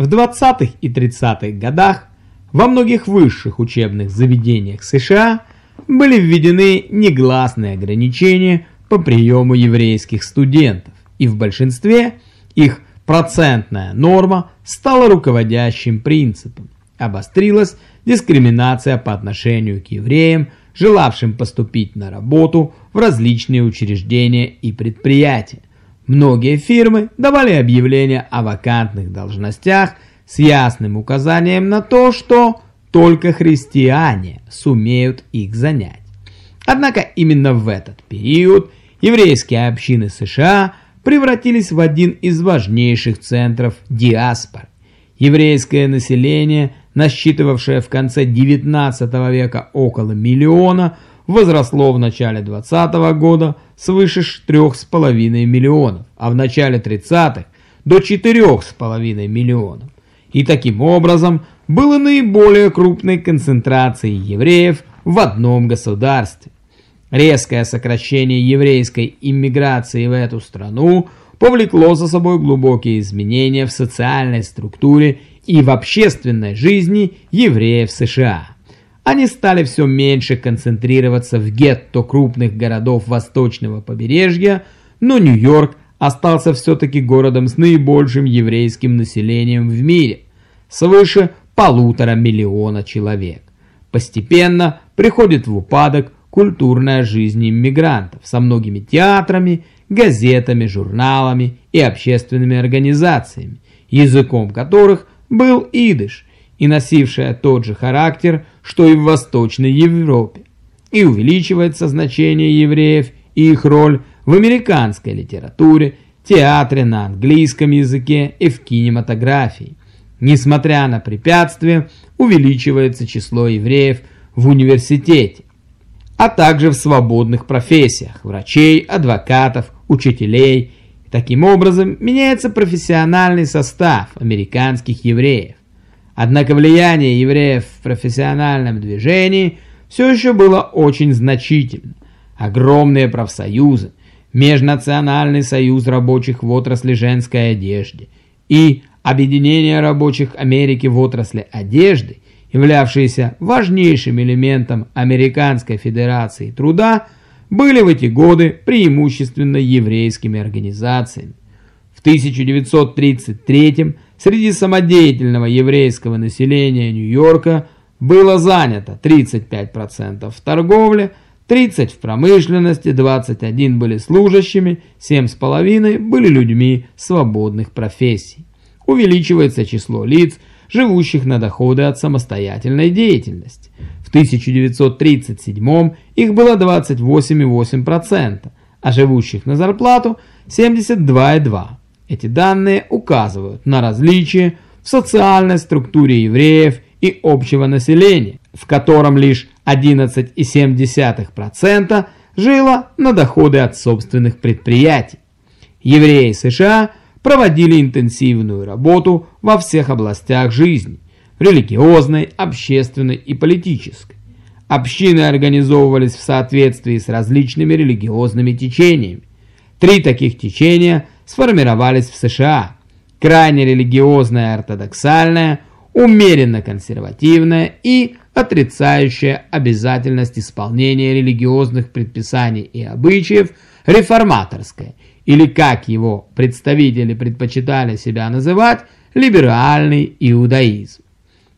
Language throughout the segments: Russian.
В 20-х и 30-х годах во многих высших учебных заведениях США были введены негласные ограничения по приему еврейских студентов, и в большинстве их процентная норма стала руководящим принципом. Обострилась дискриминация по отношению к евреям, желавшим поступить на работу в различные учреждения и предприятия. Многие фирмы давали объявления о вакантных должностях с ясным указанием на то, что только христиане сумеют их занять. Однако именно в этот период еврейские общины США превратились в один из важнейших центров диаспор. Еврейское население, насчитывавшее в конце XIX века около миллиона, возросло в начале 20 года свыше 3,5 миллионов, а в начале 30-х до 4,5 миллионов. И таким образом было наиболее крупной концентрацией евреев в одном государстве. Резкое сокращение еврейской иммиграции в эту страну повлекло за собой глубокие изменения в социальной структуре и в общественной жизни евреев США. Они стали все меньше концентрироваться в гетто крупных городов восточного побережья, но Нью-Йорк остался все-таки городом с наибольшим еврейским населением в мире, свыше полутора миллиона человек. Постепенно приходит в упадок культурная жизнь иммигрантов со многими театрами, газетами, журналами и общественными организациями, языком которых был идыш и носившая тот же характер, что и в Восточной Европе. И увеличивается значение евреев и их роль в американской литературе, театре на английском языке и в кинематографии. Несмотря на препятствия, увеличивается число евреев в университете, а также в свободных профессиях – врачей, адвокатов, учителей. Таким образом, меняется профессиональный состав американских евреев. Однако влияние евреев в профессиональном движении все еще было очень значительно. Огромные профсоюзы, Межнациональный союз рабочих в отрасли женской одежды и Объединение рабочих Америки в отрасли одежды – являвшиеся важнейшим элементом Американской Федерации Труда, были в эти годы преимущественно еврейскими организациями. В 1933 среди самодеятельного еврейского населения Нью-Йорка было занято 35% в торговле, 30% в промышленности, 21% были служащими, 7,5% были людьми свободных профессий. Увеличивается число лиц, живущих на доходы от самостоятельной деятельности. В 1937 их было 28,8%, а живущих на зарплату 72,2%. Эти данные указывают на различия в социальной структуре евреев и общего населения, в котором лишь 11,7% жило на доходы от собственных предприятий. Евреи США – проводили интенсивную работу во всех областях жизни – религиозной, общественной и политической. Общины организовывались в соответствии с различными религиозными течениями. Три таких течения сформировались в США – крайне религиозная ортодоксальная, умеренно консервативная и отрицающая обязательность исполнения религиозных предписаний и обычаев реформаторская – или как его представители предпочитали себя называть, либеральный иудаизм.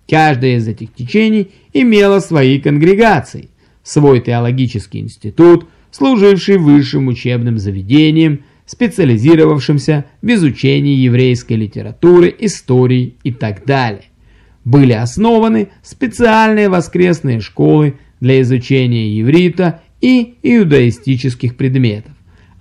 Каждое из этих течений имело свои конгрегации, свой теологический институт, служивший высшим учебным заведением, специализировавшимся в изучении еврейской литературы, истории и так далее. Были основаны специальные воскресные школы для изучения еврита и иудаистических предметов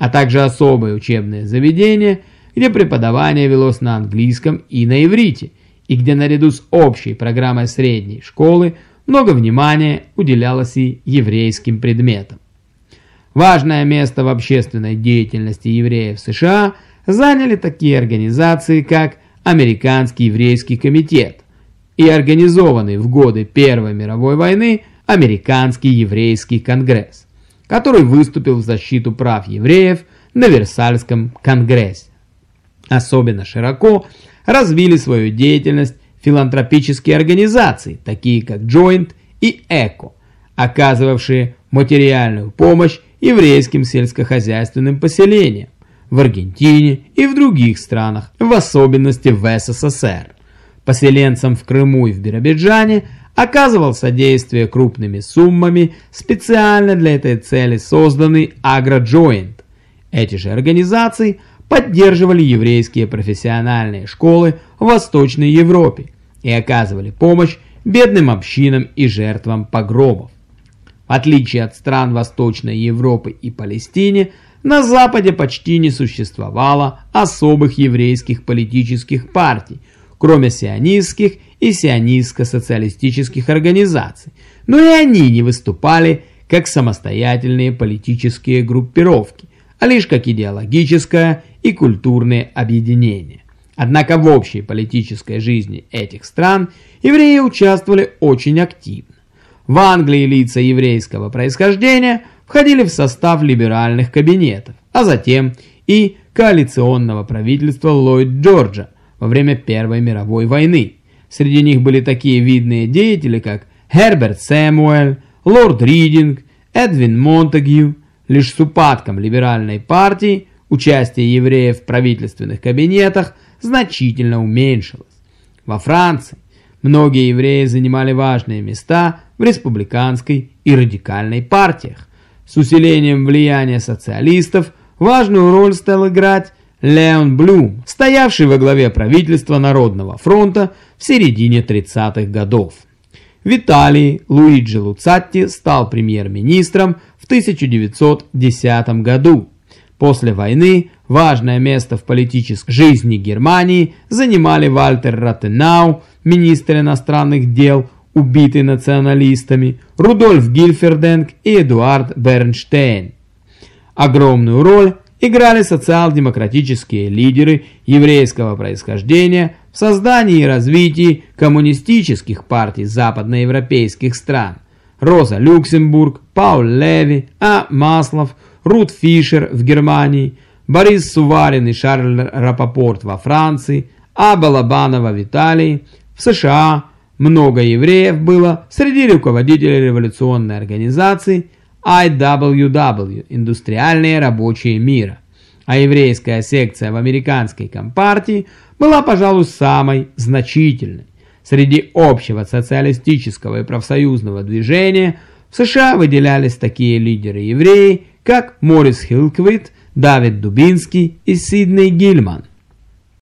а также особые учебные заведения, где преподавание велось на английском и на иврите, и где наряду с общей программой средней школы много внимания уделялось и еврейским предметам. Важное место в общественной деятельности евреев США заняли такие организации, как Американский еврейский комитет и организованный в годы Первой мировой войны Американский еврейский конгресс который выступил в защиту прав евреев на Версальском конгрессе. Особенно широко развили свою деятельность филантропические организации, такие как Joint и ECO, оказывавшие материальную помощь еврейским сельскохозяйственным поселениям в Аргентине и в других странах, в особенности в СССР. Поселенцам в Крыму и в Биробиджане оказывал содействие крупными суммами специально для этой цели созданный Агроджоинт. Эти же организации поддерживали еврейские профессиональные школы в Восточной Европе и оказывали помощь бедным общинам и жертвам погромов. В отличие от стран Восточной Европы и Палестине, на Западе почти не существовало особых еврейских политических партий, кроме сионистских и сионистско-социалистических организаций, но и они не выступали как самостоятельные политические группировки, а лишь как идеологическое и культурное объединение. Однако в общей политической жизни этих стран евреи участвовали очень активно. В Англии лица еврейского происхождения входили в состав либеральных кабинетов, а затем и коалиционного правительства Ллойд Джорджа во время Первой мировой войны. Среди них были такие видные деятели, как Херберт Сэмуэль, Лорд Ридинг, Эдвин Монтегью. Лишь с упадком либеральной партии участие евреев в правительственных кабинетах значительно уменьшилось. Во Франции многие евреи занимали важные места в республиканской и радикальной партиях. С усилением влияния социалистов важную роль стал играть Леон Блюм, стоявший во главе правительства Народного фронта в середине 30-х годов. В Италии Луиджи Луцатти стал премьер-министром в 1910 году. После войны важное место в политической жизни Германии занимали Вальтер Раттенау, министр иностранных дел, убитый националистами, Рудольф Гильферденг и Эдуард Бернштейн. Огромную роль играли социал-демократические лидеры еврейского происхождения в создании и развитии коммунистических партий западноевропейских стран. Роза Люксембург, Пауль Леви, А. Маслов, Рут Фишер в Германии, Борис Суварин и Шарль Рапопорт во Франции, А. Балабанова в Италии, в США много евреев было среди руководителей революционной организации IWW – Индустриальные рабочие мира, а еврейская секция в американской компартии была, пожалуй, самой значительной. Среди общего социалистического и профсоюзного движения в США выделялись такие лидеры евреи, как Морис Хилквит, Давид Дубинский и Сидней Гильман.